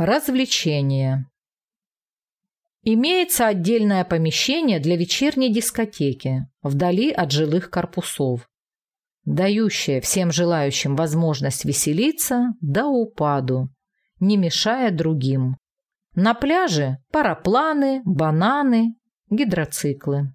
Развлечения. Имеется отдельное помещение для вечерней дискотеки, вдали от жилых корпусов, дающее всем желающим возможность веселиться до упаду, не мешая другим. На пляже парапланы, бананы, гидроциклы.